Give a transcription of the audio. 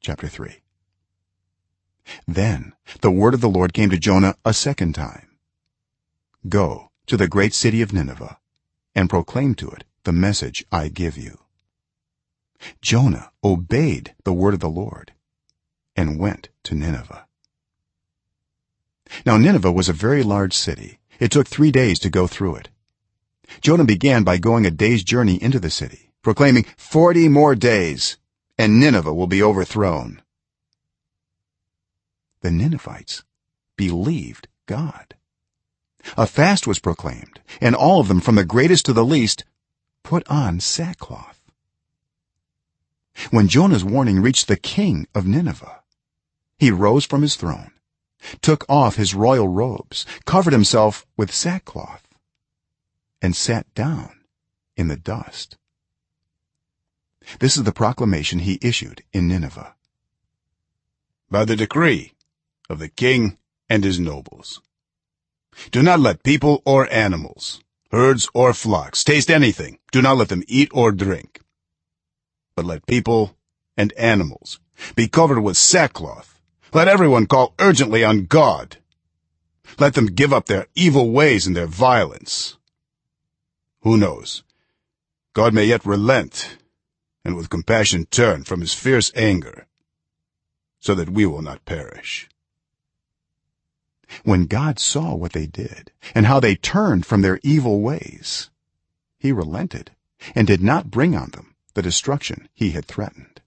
chapter 3 then the word of the lord came to jonah a second time. Go to the great city of nineveh and proclaim to it the message i give you. Jonah obeyed the word of the lord and went to nineveh. Now nineveh was a very large city. It took 3 days to go through it. Jonah began by going a day's journey into the city proclaiming 40 more days and nineveh will be overthrown. The ninevites believed god. A fast was proclaimed and all of them from the greatest to the least put on sackcloth. When jonah's warning reached the king of nineveh he rose from his throne took off his royal robes covered himself with sackcloth and sat down in the dust this is the proclamation he issued in nineveh. By the decree of the king and his nobles. Do not let people or animals herds or flocks taste anything. Do not let them eat or drink. But let people and animals be covered with sackcloth. Let everyone call urgently on god. Let them give up their evil ways and their violence. Who knows? God may yet relent and with compassion turn from his fierce anger so that we will not perish. When god saw what they did and how they turned from their evil ways he relented and did not bring on them the destruction he had threatened